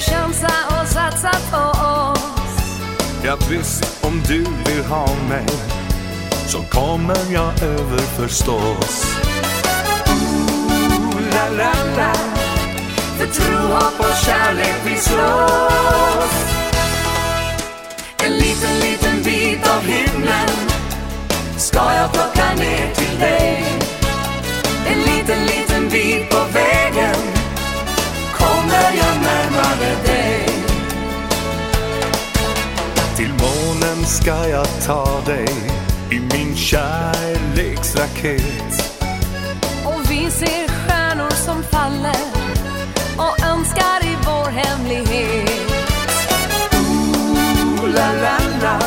chansa och satsa på oss? Ja visst, om du vill ha mig så kommer jag över förstås. Ooh, la, la, la. För tro, hopp och kärlek vi slåss. En liten, liten bit av himlen ska jag plocka ner till dig. En liten, liten månen ska jag ta dig i min kärleksraket. Och vi ser stjärnor som faller och önskar i vår hemlighet. Ooh, la, la, la.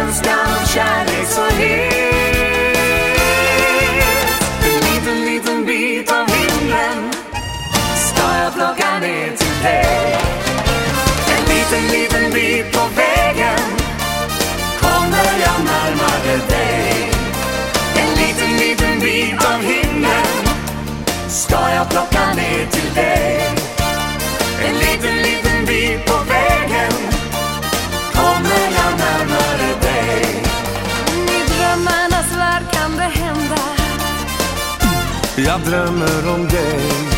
Önskan och kärlek så het. En liten, liten bit av himlen ska jag plocka ner till dig. En liten, liten bit på vägen jag plocka ner till dig. En liten, liten bit på vägen kommer jag närmare dig. I drömmarnas värld kan det hända Jag drömmer om dig.